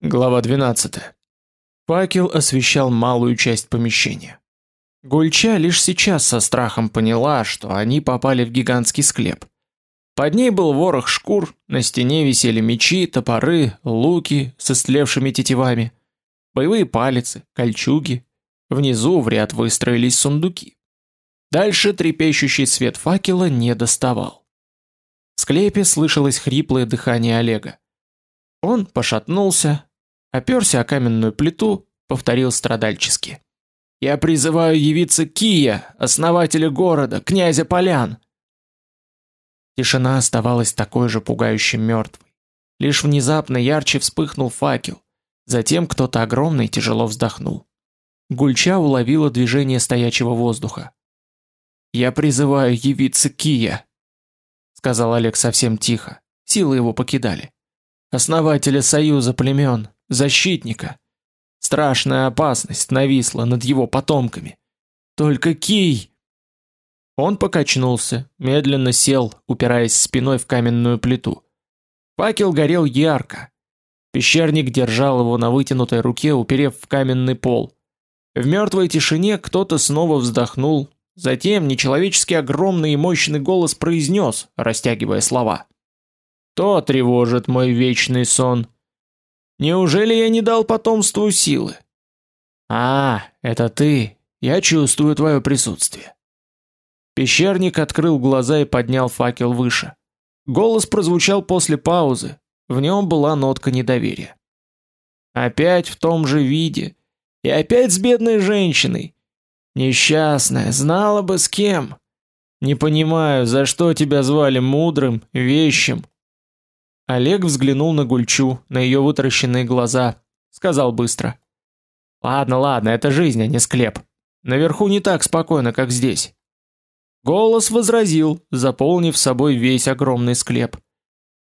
Глава 12. Факел освещал малую часть помещения. Гульча лишь сейчас со страхом поняла, что они попали в гигантский склеп. Под ней был ворох шкур, на стене висели мечи, топоры, луки с истлевшими тетивами, боевые палицы, кольчуги. Внизу в ряд выстроились сундуки. Дальше трепещущий свет факела не доставал. В склепе слышалось хриплое дыхание Олега. Он пошатнулся, оперся о каменную плиту, повторил страдальчески: "Я призываю явиться Кия, основателя города, князя Полян". Тишина оставалась такой же пугающе мертвой. Лишь внезапно ярче вспыхнул факел. Затем кто-то огромный тяжело вздохнул. Гульча уловила движение стоячего воздуха. "Я призываю явиться Кия", сказал Олег совсем тихо. Силы его покидали. Основателя союза племен, защитника. Страшная опасность нависла над его потомками. Только Кий... Он покачнулся, медленно сел, упираясь спиной в каменную плиту. Факел горел ярко. Пещерник держал его на вытянутой руке, уперев в каменный пол. В мертвой тишине кто-то снова вздохнул, затем нечеловечески огромный и мощный голос произнес, растягивая слова. «Кто тревожит мой вечный сон?» Неужели я не дал потомству силы? А, это ты. Я чувствую твое присутствие. Пещерник открыл глаза и поднял факел выше. Голос прозвучал после паузы. В нем была нотка недоверия. Опять в том же виде. И опять с бедной женщиной. Несчастная, знала бы с кем. Не понимаю, за что тебя звали мудрым, вещим, Олег взглянул на Гульчу, на ее вытаращенные глаза, сказал быстро: "Ладно, ладно, это жизнь, а не склеп. Наверху не так спокойно, как здесь". Голос возразил, заполнив собой весь огромный склеп.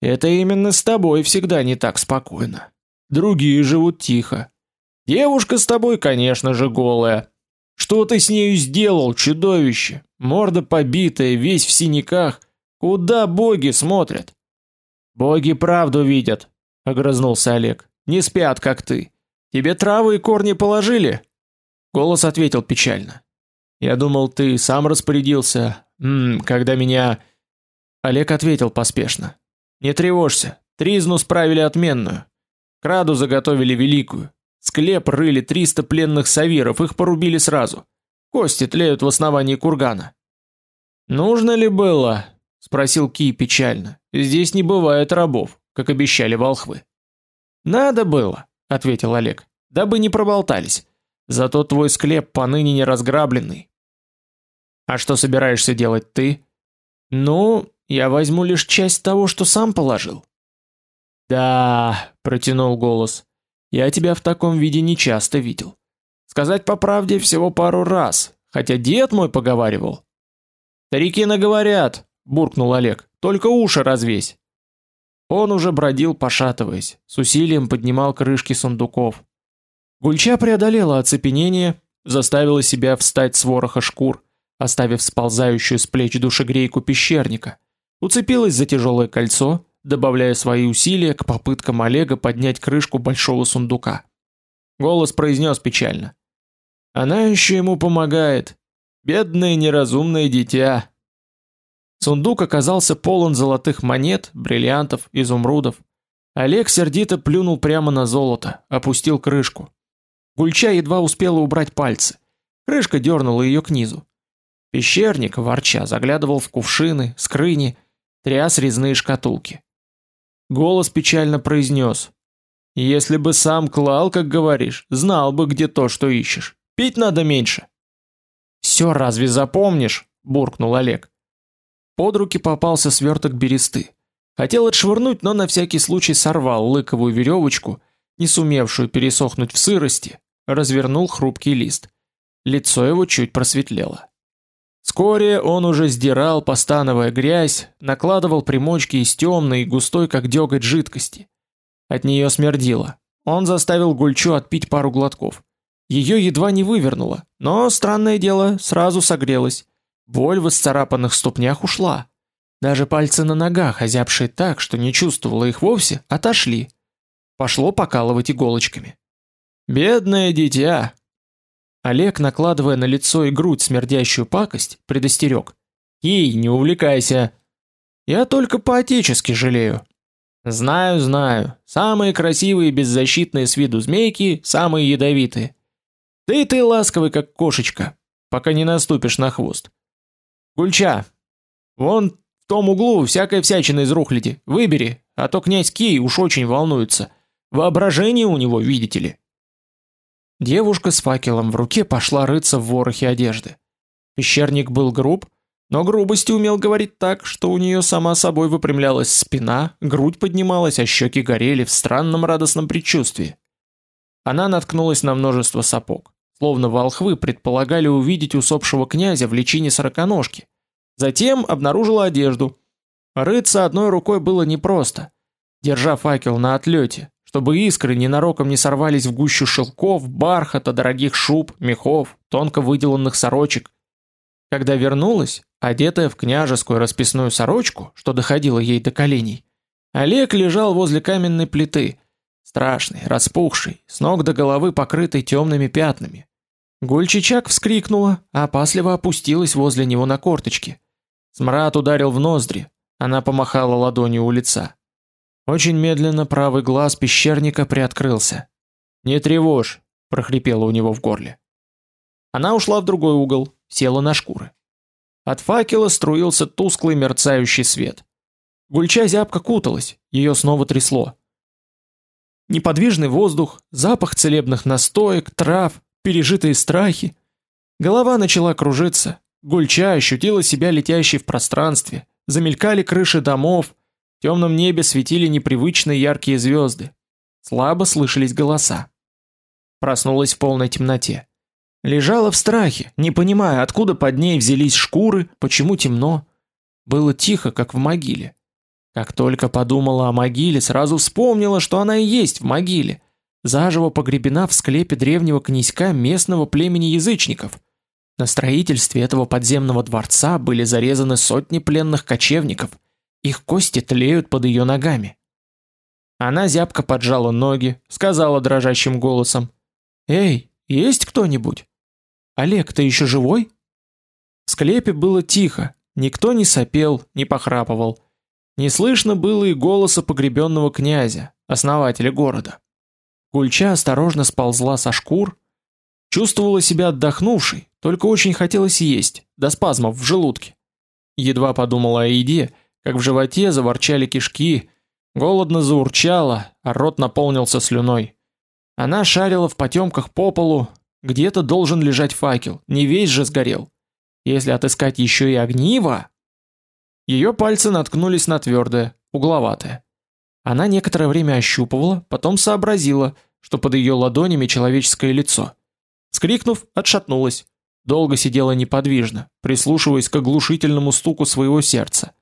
"Это именно с тобой всегда не так спокойно. Другие живут тихо. Девушка с тобой, конечно же, голая. Что ты с нею сделал, чудовище? Морда побитая, весь в синяках. Куда боги смотрят?" Боги правду видят, огрызнулся Олег. Не спят, как ты. Тебе травы и корни положили? Голос ответил печально. Я думал, ты сам распорядился. М, когда меня Олег ответил поспешно. Не тревожься, тризну справили отменную. Краду заготовили великую. Склеп рыли 300 пленных савиров, их порубили сразу. Кости тлеют в основании кургана. Нужно ли было? Спросил Ки печально. Здесь не бывает рабов, как обещали волхвы. Надо было, ответил Олег. Дабы не проболтались. Зато твой склеп поныне не разграбленный. А что собираешься делать ты? Ну, я возьму лишь часть того, что сам положил. Да, протянул голос. Я тебя в таком виде не часто видел. Сказать по правде, всего пару раз, хотя дед мой поговаривал. Старики наговорят, буркнул Олег. Только уши развесь. Он уже бродил, пошатываясь, с усилием поднимал крышки сундуков. Гульча преодолела оцепенение, заставила себя встать с вороха шкур, оставив сползающую с плеч душегрейку пещерника. Уцепилась за тяжелое кольцо, добавляя свои усилия к попыткам Олега поднять крышку большого сундука. Голос произнес печально: "Она еще ему помогает. Бедное неразумное дитя". Сундук оказался полон золотых монет, бриллиантов, изумрудов. Олег сердито плюнул прямо на золото, опустил крышку. Гульча едва успела убрать пальцы. Крышка дернула ее к низу. Пещерник, ворча, заглядывал в кувшины, скрыни, тряс резные шкатулки. Голос печально произнес. «Если бы сам клал, как говоришь, знал бы, где то, что ищешь. Пить надо меньше». «Все разве запомнишь?» – буркнул Олег. Под руки попался сверток бересты. Хотел отшвырнуть, но на всякий случай сорвал лыковую веревочку, не сумевшую пересохнуть в сырости, развернул хрупкий лист. Лицо его чуть просветлело. Вскоре он уже сдирал, постановая грязь, накладывал примочки из темной и густой, как деготь, жидкости. От нее смердило. Он заставил Гульчу отпить пару глотков. Ее едва не вывернуло, но странное дело, сразу согрелась. Боль в исцарапанных ступнях ушла. Даже пальцы на ногах, озябшие так, что не чувствовала их вовсе, отошли. пошло покалывать иголочками. Бедное дитя. Олег, накладывая на лицо и грудь смердящую пакость, предостерег. Ей, не увлекайся. Я только по-отечески жалею. Знаю, знаю. Самые красивые беззащитные с виду змейки, самые ядовитые. Да и ты ласковый, как кошечка, пока не наступишь на хвост. Гульча, вон в том углу всякая всячина из рухляди. Выбери, а то князь Кий уж очень волнуется. Воображение у него, видите ли. Девушка с факелом в руке пошла рыться в ворохе одежды. Пещерник был груб, но грубости умел говорить так, что у нее сама собой выпрямлялась спина, грудь поднималась, а щеки горели в странном радостном предчувствии. Она наткнулась на множество сапог, словно волхвы предполагали увидеть усопшего князя в личине сороконожки. Затем обнаружила одежду. Рыться одной рукой было непросто. Держа факел на отлете, чтобы искры ненароком не сорвались в гущу шелков, бархата, дорогих шуб, мехов, тонко выделанных сорочек. Когда вернулась, одетая в княжескую расписную сорочку, что доходило ей до коленей, Олег лежал возле каменной плиты, страшный, распухший, с ног до головы покрытый темными пятнами. Гульчичак вскрикнула, а опасливо опустилась возле него на корточки. Смрад ударил в ноздри, она помахала ладонью у лица. Очень медленно правый глаз пещерника приоткрылся. "Не тревожь", прохрипело у него в горле. Она ушла в другой угол, села на шкуры. От факела струился тусклый мерцающий свет. Гульча зябко куталась, ее снова трясло. Неподвижный воздух, запах целебных настоек, трав, пережитые страхи. Голова начала кружиться. Гульча ощутила себя летящей в пространстве. Замелькали крыши домов, в темном небе светили непривычные яркие звезды. Слабо слышались голоса. Проснулась в полной темноте. Лежала в страхе, не понимая, откуда под ней взялись шкуры, почему темно. Было тихо, как в могиле. Как только подумала о могиле, сразу вспомнила, что она и есть в могиле, заживо погребена в склепе древнего князька местного племени язычников. На строительстве этого подземного дворца были зарезаны сотни пленных кочевников. Их кости тлеют под ее ногами. Она зябко поджала ноги, сказала дрожащим голосом: "Эй, есть кто-нибудь? Олег, ты еще живой?" В склепе было тихо, никто не сопел, не похрапывал. Не слышно было и голоса погребенного князя, основателя города. Гульча осторожно сползла со шкур, чувствовала себя отдохнувшей, только очень хотелось есть, до спазмов в желудке. Едва подумала о еде, как в животе заворчали кишки, голодно заурчало, а рот наполнился слюной. Она шарила в потемках по полу, где-то должен лежать факел, не весь же сгорел. Если отыскать еще и огниво, ее пальцы наткнулись на твердое, угловатое. Она некоторое время ощупывала, потом сообразила, что под ее ладонями человеческое лицо. Скрикнув, отшатнулась. Долго сидела неподвижно, прислушиваясь к оглушительному стуку своего сердца.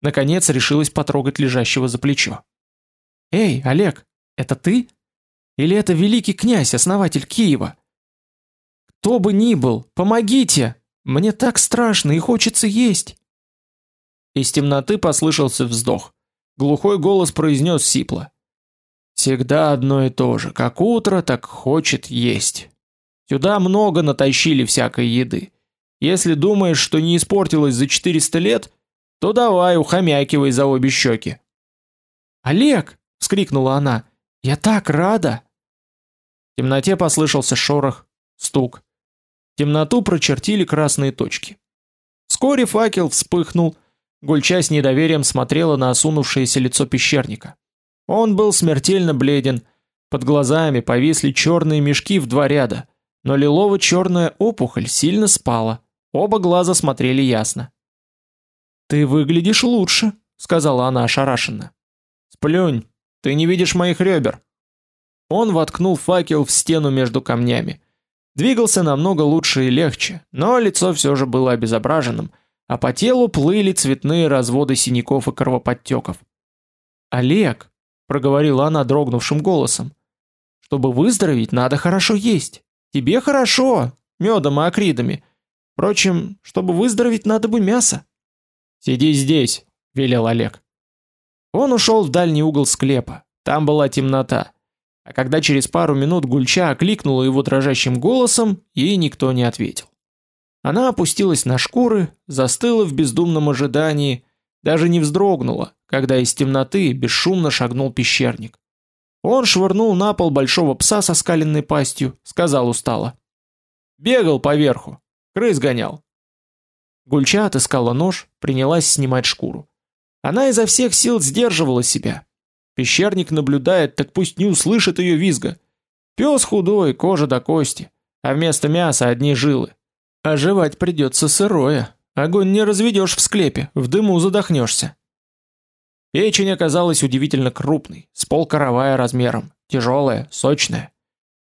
Наконец решилась потрогать лежащего за плечо. Эй, Олег, это ты? Или это великий князь, основатель Киева? Кто бы ни был, помогите! Мне так страшно и хочется есть. Из темноты послышался вздох. Глухой голос произнес сипло: "Всегда одно и то же, как утро, так хочет есть. Сюда много натащили всякой еды. Если думаешь, что не испортилось за 400 лет, то давай ухомякивай за обе щеки». "Олег!" вскрикнула она. "Я так рада!" В темноте послышался шорох, стук. Темноту прочертили красные точки. Вскоре факел вспыхнул, Гульча с недоверием смотрела на осунувшееся лицо пещерника. Он был смертельно бледен, под глазами повисли черные мешки в два ряда, но лилово-черная опухоль сильно спала, оба глаза смотрели ясно. «Ты выглядишь лучше», — сказала она ошарашенно. «Сплюнь, ты не видишь моих ребер». Он воткнул факел в стену между камнями. Двигался намного лучше и легче, но лицо все же было обезображенным, а по телу плыли цветные разводы синяков и кровоподтеков. "Олег", проговорила она дрогнувшим голосом. "Чтобы выздороветь, надо хорошо есть. Тебе хорошо, медом и акридами. Впрочем, чтобы выздороветь, надо бы мясо". "Сиди здесь", велел Олег. Он ушел в дальний угол склепа. Там была темнота. А когда через пару минут Гульча окликнула его дрожащим голосом, ей никто не ответил. Она опустилась на шкуры, застыла в бездумном ожидании, даже не вздрогнула, когда из темноты бесшумно шагнул пещерник. Он швырнул на пол большого пса со скаленной пастью, сказал устало: "Бегал поверху, крыс гонял". Гульча отыскала нож, принялась снимать шкуру. Она изо всех сил сдерживала себя. Пещерник наблюдает, так пусть не услышит ее визга. Пес худой, кожа до кости, а вместо мяса одни жилы. Оживать придется сырое. Огонь не разведешь в склепе, в дыму задохнешься. Печень оказалась удивительно крупной, с полкоровая размером, тяжелая, сочная.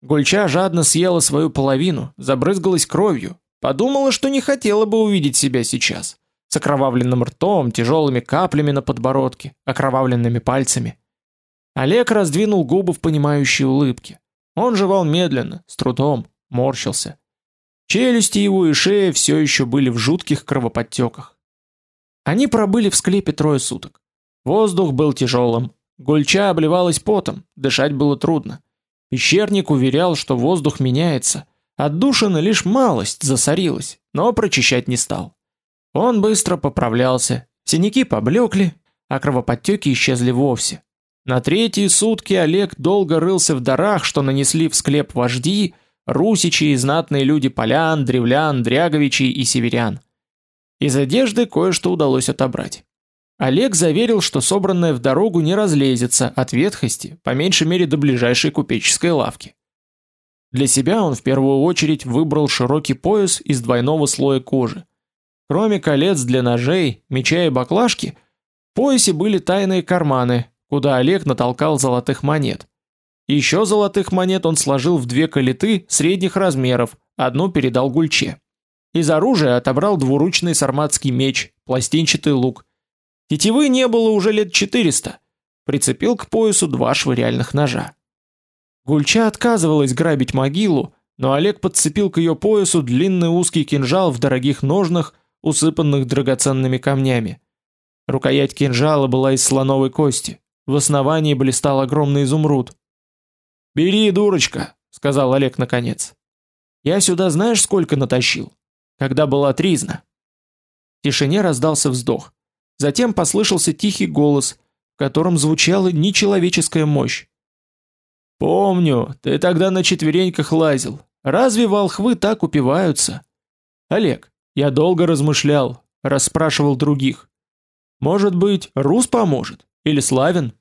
Гульча жадно съела свою половину, забрызгалась кровью, подумала, что не хотела бы увидеть себя сейчас, с окровавленным ртом, тяжелыми каплями на подбородке, окровавленными пальцами. Олег раздвинул губы в понимающей улыбке. Он жевал медленно, с трудом, морщился. Челюсти его и шея все еще были в жутких кровоподтеках. Они пробыли в склепе трое суток. Воздух был тяжелым, Гульча обливалась потом, дышать было трудно. Пещерник уверял, что воздух меняется. Отдушина лишь малость засорилась, но прочищать не стал. Он быстро поправлялся, синяки поблекли, а кровоподтеки исчезли вовсе. На третьи сутки Олег долго рылся в дарах, что нанесли в склеп вожди, русичи и знатные люди полян, древлян, дряговичей и северян. Из одежды кое-что удалось отобрать. Олег заверил, что собранное в дорогу не разлезется от ветхости, по меньшей мере до ближайшей купеческой лавки. Для себя он в первую очередь выбрал широкий пояс из двойного слоя кожи. Кроме колец для ножей, меча и баклажки, в поясе были тайные карманы, куда Олег натолкал золотых монет. Еще золотых монет он сложил в две калиты средних размеров, одну передал Гульче. Из оружия отобрал двуручный сарматский меч, пластинчатый лук. Тетивы не было уже лет 400. Прицепил к поясу два швыряльных ножа. Гульча отказывалась грабить могилу, но Олег подцепил к ее поясу длинный узкий кинжал в дорогих ножнах, усыпанных драгоценными камнями. Рукоять кинжала была из слоновой кости. В основании блистал огромный изумруд. «Бери, дурочка», — сказал Олег наконец. «Я сюда знаешь, сколько натащил? Когда была тризна». В тишине раздался вздох. Затем послышался тихий голос, в котором звучала нечеловеческая мощь. «Помню, ты тогда на четвереньках лазил. Разве волхвы так упиваются?» «Олег, я долго размышлял, расспрашивал других. Может быть, Рус поможет? Или Славин?»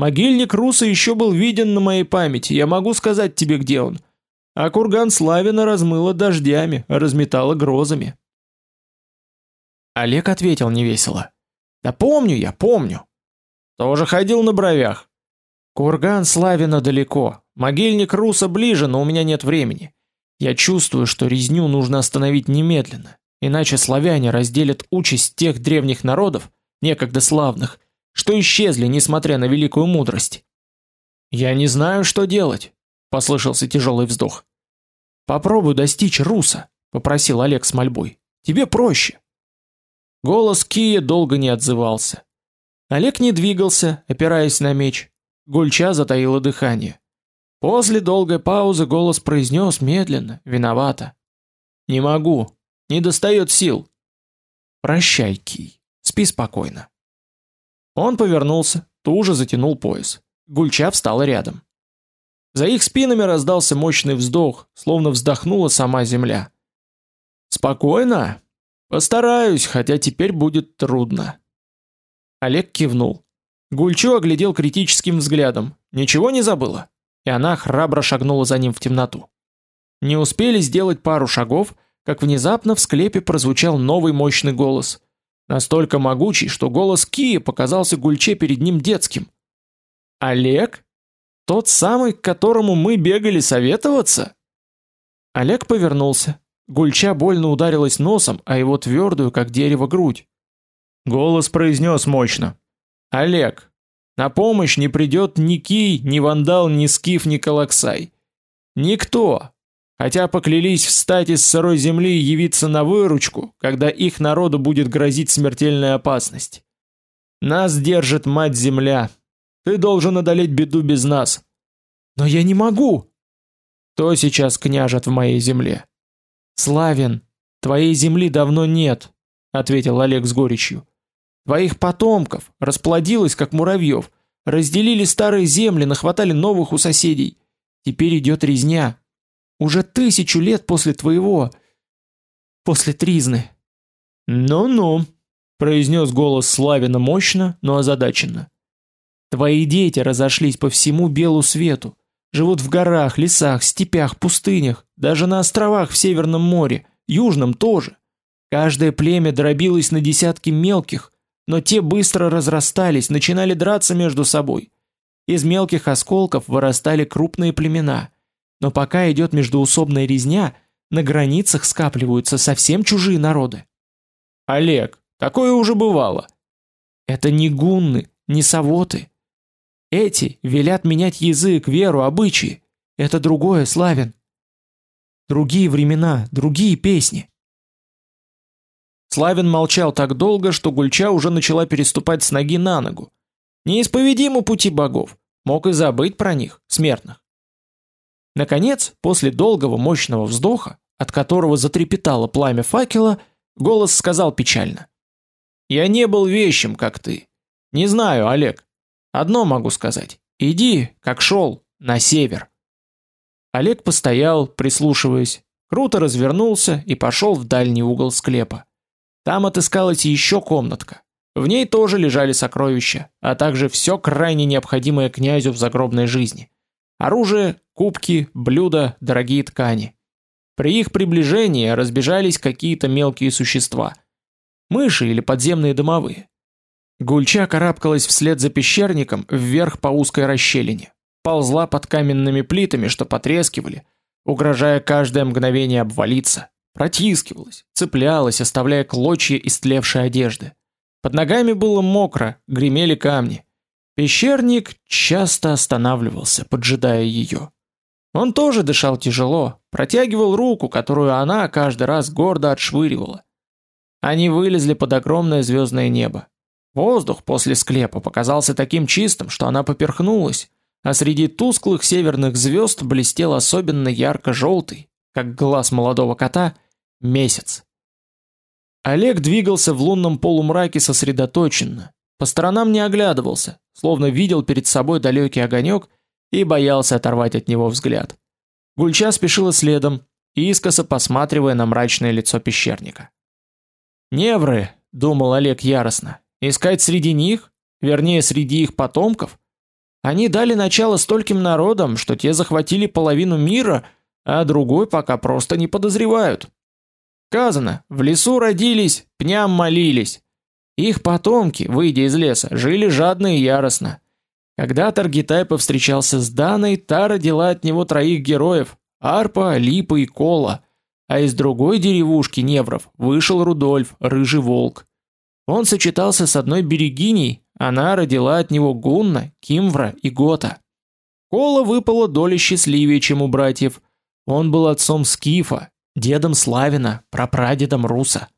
Могильник Руса еще был виден на моей памяти, я могу сказать тебе, где он. А курган Славина размыло дождями, разметало грозами. Олег ответил невесело. Да помню я, помню. Тоже ходил на бровях. Курган Славина далеко, могильник Руса ближе, но у меня нет времени. Я чувствую, что резню нужно остановить немедленно, иначе славяне разделят участь тех древних народов, некогда славных, что исчезли, несмотря на великую мудрость. Я не знаю, что делать, послышался тяжелый вздох. Попробуй достичь Руса, попросил Олег с мольбой. Тебе проще. Голос Кия долго не отзывался. Олег не двигался, опираясь на меч. Гульча затаила дыхание. После долгой паузы голос произнес медленно, виновато: "Не могу, не достает сил. Прощай, Кий. Спи спокойно". Он повернулся, туже затянул пояс. Гульча встала рядом. За их спинами раздался мощный вздох, словно вздохнула сама земля. Спокойно? Постараюсь, хотя теперь будет трудно. Олег кивнул. Гульчу оглядел критическим взглядом. Ничего не забыла. И она храбро шагнула за ним в темноту. Не успели сделать пару шагов, как внезапно в склепе прозвучал новый мощный голос настолько могучий, что голос Кии показался Гульче перед ним детским. Олег, тот самый, к которому мы бегали советоваться? Олег повернулся. Гульча больно ударилась носом о его твердую, как дерево, грудь. Голос произнес мощно: "Олег, на помощь не придет ни Кий, ни Вандал, ни Скиф, ни Калаксай. Никто, хотя поклялись встать из сырой земли и явиться на выручку, когда их народу будет грозить смертельная опасность. Нас держит мать земля. Ты должен одолеть беду без нас. Но я не могу. Кто сейчас княжет в моей земле? Славен, твоей земли давно нет, ответил Олег с горечью. Твоих потомков расплодилось как муравьев, разделили старые земли, нахватали новых у соседей. Теперь идет резня. Уже тысячу лет после твоего, после Тризны. Ну-ну, произнес голос Славина мощно, но озадаченно. Твои дети разошлись по всему белу свету, живут в горах, лесах, степях, пустынях, даже на островах в Северном море, Южном тоже. Каждое племя дробилось на десятки мелких, но те быстро разрастались, начинали драться между собой. Из мелких осколков вырастали крупные племена. Но пока идет междоусобная резня, на границах скапливаются совсем чужие народы. Олег, такое уже бывало. Это не гунны, не савоты. Эти велят менять язык, веру, обычаи. Это другое, Славин. Другие времена, другие песни. Славин молчал так долго, что Гульча уже начала переступать с ноги на ногу. Неисповедимы пути богов, мог и забыть про них, смертных. Наконец, после долгого мощного вздоха, от которого затрепетало пламя факела, голос сказал печально: "Я не был вещим, как ты. Не знаю, Олег. Одно могу сказать: иди, как шел, на север". Олег постоял, прислушиваясь, круто развернулся и пошел в дальний угол склепа. Там отыскалась еще комнатка. В ней тоже лежали сокровища, а также все крайне необходимое князю в загробной жизни. Оружие, кубки, блюда, дорогие ткани. При их приближении разбежались какие-то мелкие существа. Мыши или подземные домовые. Гульча карабкалась вслед за пещерником вверх по узкой расщелине. Ползла под каменными плитами, что потрескивали, угрожая каждое мгновение обвалиться. Протискивалась, цеплялась, оставляя клочья истлевшей одежды. Под ногами было мокро, гремели камни. Пещерник часто останавливался, поджидая ее. Он тоже дышал тяжело, протягивал руку, которую она каждый раз гордо отшвыривала. Они вылезли под огромное звездное небо. Воздух после склепа показался таким чистым, что она поперхнулась, а среди тусклых северных звезд блестел особенно ярко-желтый, как глаз молодого кота, месяц. Олег двигался в лунном полумраке сосредоточенно, по сторонам не оглядывался, словно видел перед собой далекий огонек и боялся оторвать от него взгляд. Гульча спешила следом, искоса посматривая на мрачное лицо пещерника. «Невры», — думал Олег яростно, — «искать среди них, вернее, среди их потомков? Они дали начало стольким народам, что те захватили половину мира — а другой пока просто не подозревают. Сказано, в лесу родились, пням молились. Их потомки, выйдя из леса, жили жадно и яростно. Когда Таргитай повстречался с Даной, та родила от него троих героев: Арпа, Липа и Кола. А из другой деревушки Невров вышел Рудольф, рыжий волк. Он сочетался с одной берегиней, она родила от него Гунна, Кимвра и Гота. Кола выпала доля счастливее, чем у братьев. Он был отцом Скифа, дедом Славина, прапрадедом Руса.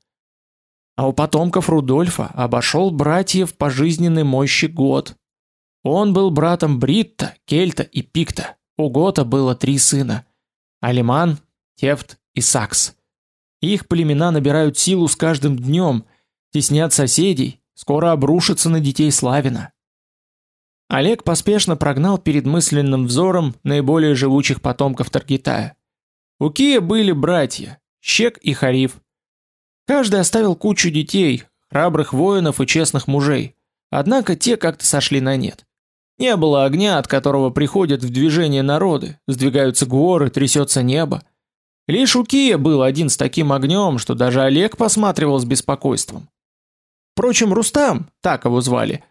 А у потомков Рудольфа обошел братьев по жизненной мощи год. Он был братом Бритта, Кельта и Пикта. У Гота было три сына: Алиман, Тефт и Сакс. Их племена набирают силу с каждым днем, теснят соседей, скоро обрушатся на детей Славина. Олег поспешно прогнал перед мысленным взором наиболее живучих потомков Таргитая. У Кия были братья, Щек и Хариф. Каждый оставил кучу детей, храбрых воинов и честных мужей. Однако те как-то сошли на нет. Не было огня, от которого приходят в движение народы, сдвигаются горы, трясется небо. Лишь у Кия был один с таким огнем, что даже Олег посматривал с беспокойством. Впрочем, Рустам, так его звали,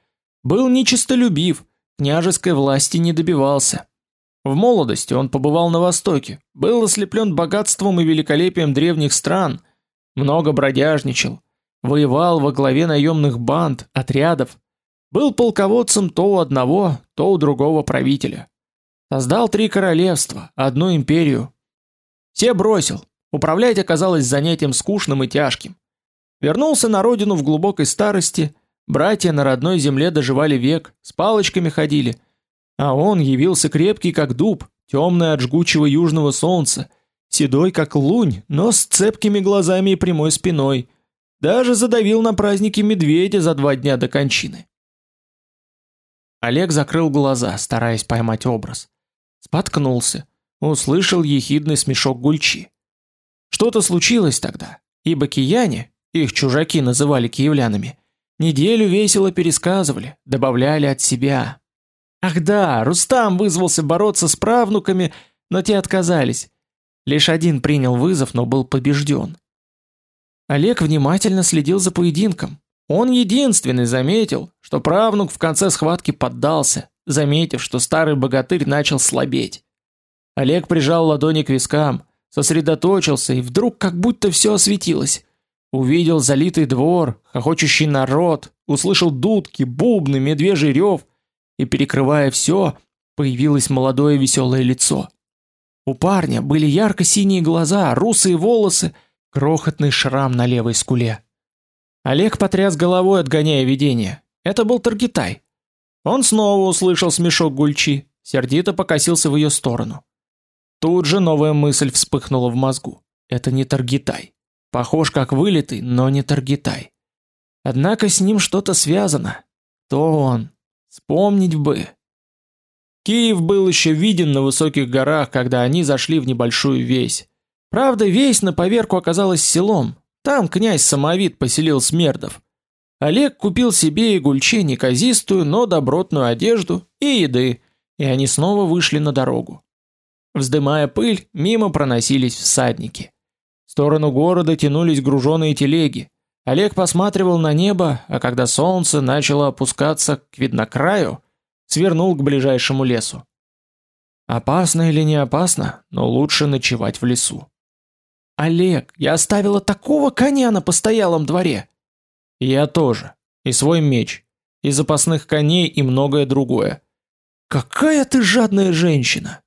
был нечистолюбив, княжеской власти не добивался. В молодости он побывал на Востоке, был ослеплен богатством и великолепием древних стран, много бродяжничал, воевал во главе наемных банд, отрядов, был полководцем то у одного, то у другого правителя. Создал три королевства, одну империю. Все бросил, управлять оказалось занятием скучным и тяжким. Вернулся на родину в глубокой старости, братья на родной земле доживали век, с палочками ходили – А он явился крепкий как дуб, темный от жгучего южного солнца, седой как лунь, но с цепкими глазами и прямой спиной. Даже задавил на празднике медведя за два дня до кончины. Олег закрыл глаза, стараясь поймать образ. Споткнулся, услышал ехидный смешок Гульчи. Что-то случилось тогда, ибо кияне, их чужаки называли киевлянами, неделю весело пересказывали, добавляли от себя. Ах да, Рустам вызвался бороться с правнуками, но те отказались. Лишь один принял вызов, но был побежден. Олег внимательно следил за поединком. Он единственный заметил, что правнук в конце схватки поддался, заметив, что старый богатырь начал слабеть. Олег прижал ладони к вискам, сосредоточился, и вдруг как будто все осветилось. Увидел залитый двор, хохочущий народ, услышал дудки, бубны, медвежий рев, и перекрывая все, появилось молодое веселое лицо. У парня были ярко-синие глаза, русые волосы, крохотный шрам на левой скуле. Олег потряс головой, отгоняя видение. Это был Таргитай. Он снова услышал смешок Гульчи, сердито покосился в ее сторону. Тут же новая мысль вспыхнула в мозгу. Это не Таргитай. Похож как вылитый, но не Таргитай. Однако с ним что-то связано. То он? Вспомнить бы. Киев был еще виден на высоких горах, когда они зашли в небольшую весь. Правда, весь на поверку оказалась селом. Там князь Самовид поселил смердов. Олег купил себе и гульче неказистую, но добротную одежду и еды, и они снова вышли на дорогу. Вздымая пыль, мимо проносились всадники. В сторону города тянулись груженые телеги. Олег посматривал на небо, а когда солнце начало опускаться к виднокраю, свернул к ближайшему лесу. Опасно или не опасно, но лучше ночевать в лесу. Олег, я оставила такого коня на постоялом дворе. я тоже. И свой меч, и запасных коней, и многое другое. Какая ты жадная женщина.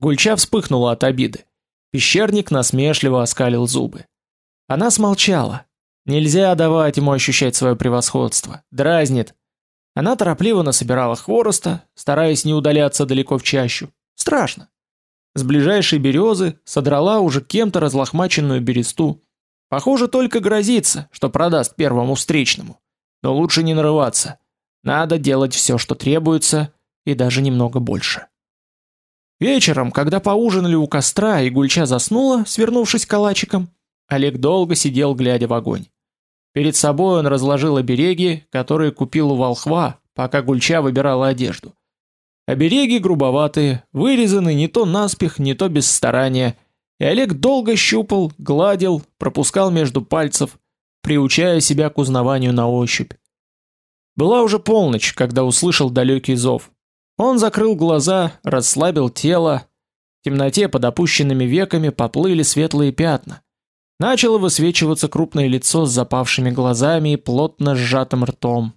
Гульча вспыхнула от обиды. Пещерник насмешливо оскалил зубы. Она смолчала. Нельзя давать ему ощущать свое превосходство. Дразнит. Она торопливо насобирала хвороста, стараясь не удаляться далеко в чащу. Страшно. С ближайшей березы содрала уже кем-то разлохмаченную бересту. Похоже, только грозится, что продаст первому встречному. Но лучше не нарываться. Надо делать все, что требуется, и даже немного больше. Вечером, когда поужинали у костра и Гульча заснула, свернувшись калачиком, Олег долго сидел, глядя в огонь. Перед собой он разложил обереги, которые купил у волхва, пока Гульча выбирала одежду. Обереги грубоватые, вырезаны не то наспех, не то без старания, и Олег долго щупал, гладил, пропускал между пальцев, приучая себя к узнаванию на ощупь. Была уже полночь, когда услышал далекий зов. Он закрыл глаза, расслабил тело. В темноте под опущенными веками поплыли светлые пятна. Начало высвечиваться крупное лицо с запавшими глазами и плотно сжатым ртом.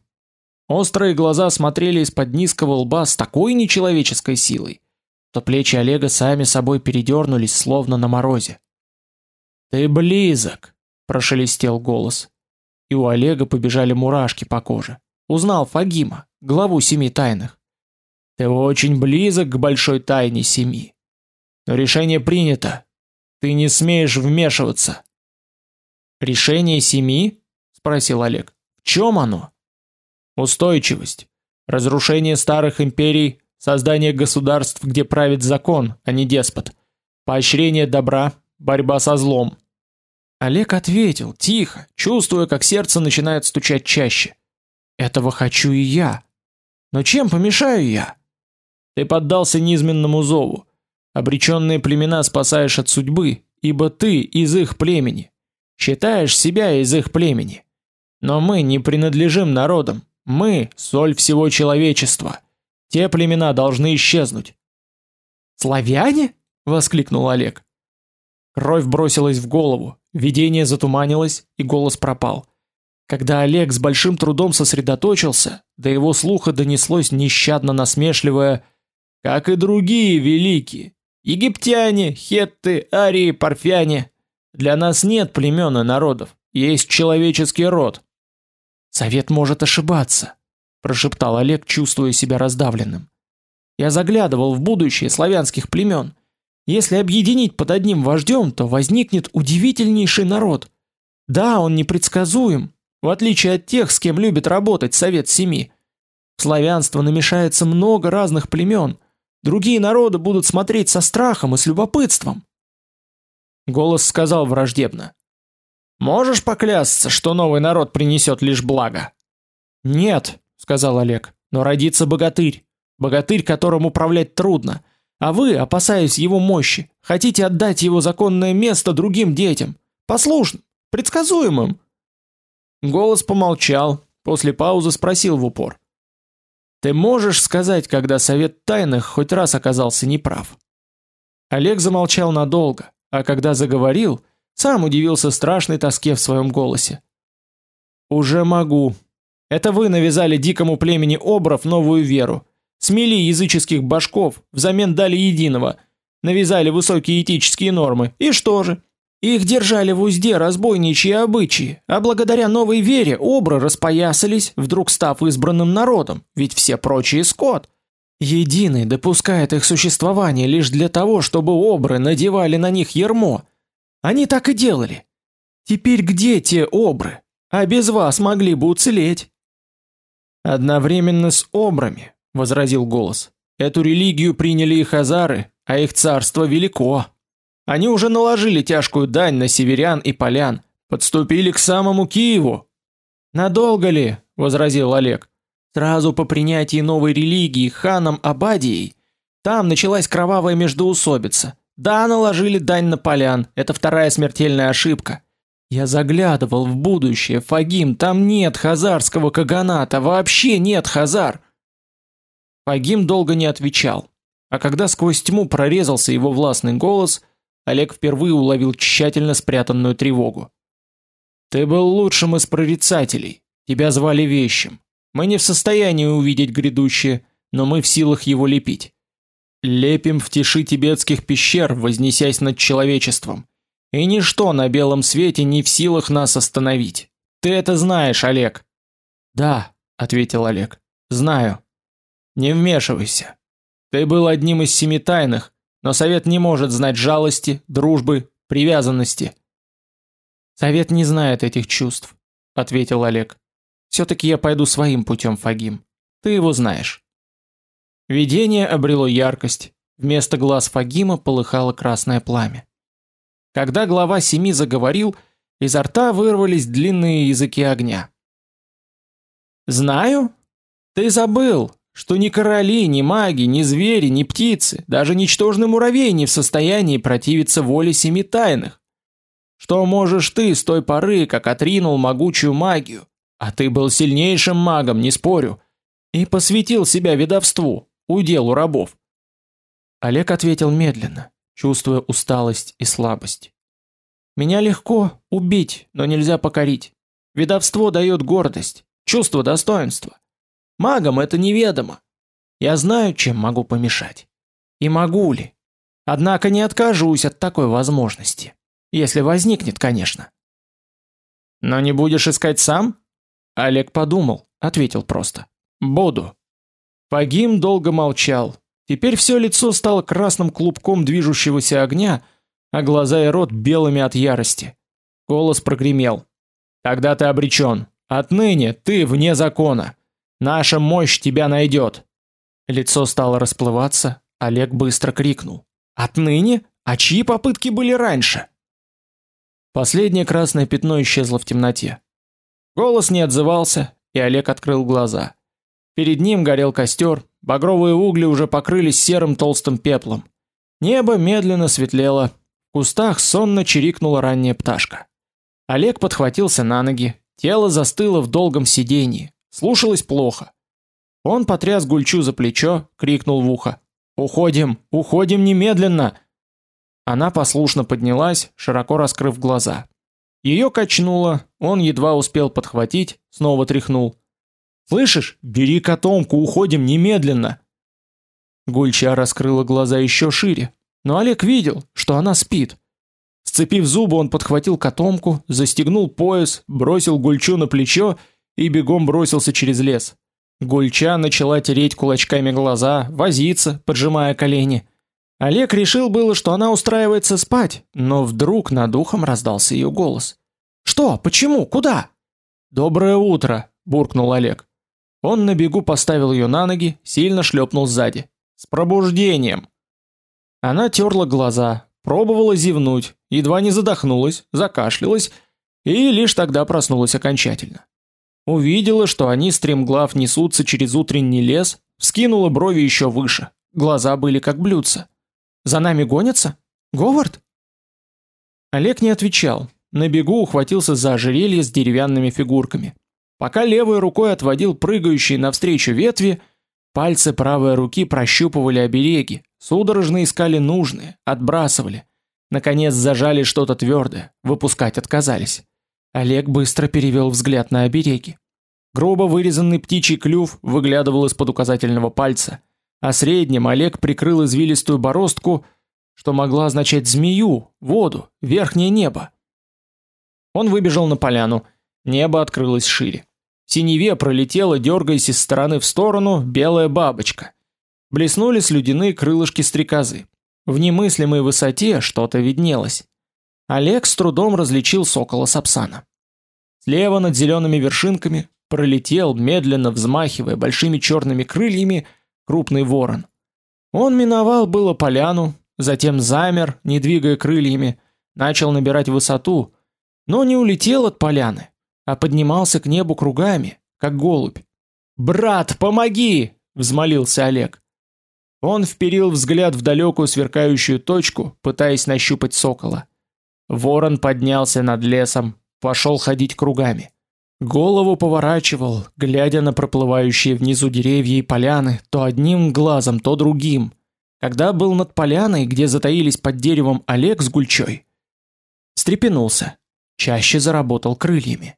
Острые глаза смотрели из-под низкого лба с такой нечеловеческой силой, что плечи Олега сами собой передернулись, словно на морозе. «Ты близок!» – прошелестел голос. И у Олега побежали мурашки по коже. Узнал Фагима, главу семи тайных. Ты очень близок к большой тайне семьи. Но решение принято. Ты не смеешь вмешиваться. Решение семьи? спросил Олег. В чем оно? Устойчивость, разрушение старых империй, создание государств, где правит закон, а не деспот, поощрение добра, борьба со злом. Олег ответил тихо, чувствуя, как сердце начинает стучать чаще. Этого хочу и я. Но чем помешаю я? Ты поддался низменному зову. Обреченные племена спасаешь от судьбы, ибо ты из их племени. Считаешь себя из их племени. Но мы не принадлежим народам. Мы соль всего человечества. Те племена должны исчезнуть. Славяне? воскликнул Олег. Кровь бросилась в голову, видение затуманилось, и голос пропал. Когда Олег с большим трудом сосредоточился, до его слуха донеслось нещадно насмешливое как и другие великие. Египтяне, хетты, арии, парфяне. Для нас нет племен и народов, есть человеческий род. Совет может ошибаться, прошептал Олег, чувствуя себя раздавленным. Я заглядывал в будущее славянских племен. Если объединить под одним вождем, то возникнет удивительнейший народ. Да, он непредсказуем, в отличие от тех, с кем любит работать Совет Семи. В славянство намешается много разных племен. Другие народы будут смотреть со страхом и с любопытством. Голос сказал враждебно. «Можешь поклясться, что новый народ принесет лишь благо?» «Нет», — сказал Олег, — «но родится богатырь. Богатырь, которому управлять трудно. А вы, опасаясь его мощи, хотите отдать его законное место другим детям. Послушным, предсказуемым». Голос помолчал, после паузы спросил в упор. «Ты можешь сказать, когда совет тайных хоть раз оказался неправ?» Олег замолчал надолго, а когда заговорил, сам удивился страшной тоске в своем голосе. «Уже могу. Это вы навязали дикому племени обров новую веру. Смели языческих башков, взамен дали единого. Навязали высокие этические нормы. И что же? Их держали в узде разбойничьи обычаи, а благодаря новой вере обры распоясались, вдруг став избранным народом, ведь все прочие скот. Единый допускает их существование лишь для того, чтобы обры надевали на них ярмо. Они так и делали. Теперь где те обры? А без вас могли бы уцелеть. Одновременно с обрами, возразил голос. Эту религию приняли и хазары, а их царство велико. Они уже наложили тяжкую дань на северян и полян, подступили к самому Киеву. Надолго ли? возразил Олег. Сразу по принятии новой религии ханом Абадией там началась кровавая междоусобица. Да, наложили дань на полян. Это вторая смертельная ошибка. Я заглядывал в будущее, Фагим, там нет хазарского каганата, вообще нет хазар. Фагим долго не отвечал, а когда сквозь тьму прорезался его властный голос, Олег впервые уловил тщательно спрятанную тревогу. Ты был лучшим из прорицателей. Тебя звали вещим. Мы не в состоянии увидеть грядущее, но мы в силах его лепить. Лепим в тиши тибетских пещер, вознесясь над человечеством. И ничто на белом свете не в силах нас остановить. Ты это знаешь, Олег. Да, ответил Олег. Знаю. Не вмешивайся. Ты был одним из семи тайных, но совет не может знать жалости, дружбы, привязанности. Совет не знает этих чувств, ответил Олег. Все-таки я пойду своим путем, Фагим. Ты его знаешь. Видение обрело яркость. Вместо глаз Фагима полыхало красное пламя. Когда глава семи заговорил, изо рта вырвались длинные языки огня. Знаю? Ты забыл, что ни короли, ни маги, ни звери, ни птицы, даже ничтожный муравей не в состоянии противиться воле семи тайных. Что можешь ты с той поры, как отринул могучую магию, а ты был сильнейшим магом, не спорю, и посвятил себя ведовству, уделу рабов. Олег ответил медленно, чувствуя усталость и слабость. Меня легко убить, но нельзя покорить. Ведовство дает гордость, чувство достоинства. Магам это неведомо. Я знаю, чем могу помешать. И могу ли? Однако не откажусь от такой возможности, если возникнет, конечно. Но не будешь искать сам? Олег подумал, ответил просто: "Буду". Погим долго молчал. Теперь все лицо стало красным клубком движущегося огня, а глаза и рот белыми от ярости. Голос прогремел: "Тогда ты обречен. Отныне ты вне закона. Наша мощь тебя найдет». Лицо стало расплываться, Олег быстро крикнул: "Отныне? А чьи попытки были раньше?" Последнее красное пятно исчезло в темноте. Голос не отзывался, и Олег открыл глаза. Перед ним горел костер, багровые угли уже покрылись серым толстым пеплом. Небо медленно светлело, в кустах сонно чирикнула ранняя пташка. Олег подхватился на ноги, тело застыло в долгом сидении, слушалось плохо. Он потряс Гульчу за плечо, крикнул в ухо: "Уходим, уходим немедленно!" Она послушно поднялась, широко раскрыв глаза. Ее качнуло, он едва успел подхватить, снова тряхнул. Слышишь? Бери котомку, уходим немедленно. Гульча раскрыла глаза еще шире, но Олег видел, что она спит. Сцепив зубы, он подхватил котомку, застегнул пояс, бросил Гульчу на плечо и бегом бросился через лес. Гульча начала тереть кулачками глаза, возиться, поджимая колени. Олег решил было, что она устраивается спать, но вдруг над ухом раздался ее голос. «Что? Почему? Куда?» «Доброе утро!» – буркнул Олег. Он на бегу поставил ее на ноги, сильно шлепнул сзади. «С пробуждением!» Она терла глаза, пробовала зевнуть, едва не задохнулась, закашлялась и лишь тогда проснулась окончательно. Увидела, что они стремглав несутся через утренний лес, вскинула брови еще выше. Глаза были как блюдца. За нами гонятся? Говард? Олег не отвечал. На бегу ухватился за ожерелье с деревянными фигурками. Пока левой рукой отводил прыгающие навстречу ветви, пальцы правой руки прощупывали обереги, судорожно искали нужные, отбрасывали. Наконец зажали что-то твердое, выпускать отказались. Олег быстро перевел взгляд на обереги. Грубо вырезанный птичий клюв выглядывал из-под указательного пальца, а средним Олег прикрыл извилистую бороздку, что могла означать змею, воду, верхнее небо. Он выбежал на поляну. Небо открылось шире. В синеве пролетела, дергаясь из стороны в сторону, белая бабочка. Блеснули слюдяные крылышки стрекозы. В немыслимой высоте что-то виднелось. Олег с трудом различил сокола сапсана. Слева над зелеными вершинками пролетел, медленно взмахивая большими черными крыльями, крупный ворон. Он миновал было поляну, затем замер, не двигая крыльями, начал набирать высоту, но не улетел от поляны, а поднимался к небу кругами, как голубь. "Брат, помоги!" взмолился Олег. Он вперил взгляд в далекую сверкающую точку, пытаясь нащупать сокола. Ворон поднялся над лесом, пошел ходить кругами. Голову поворачивал, глядя на проплывающие внизу деревья и поляны, то одним глазом, то другим. Когда был над поляной, где затаились под деревом Олег с Гульчой, встрепенулся, чаще заработал крыльями.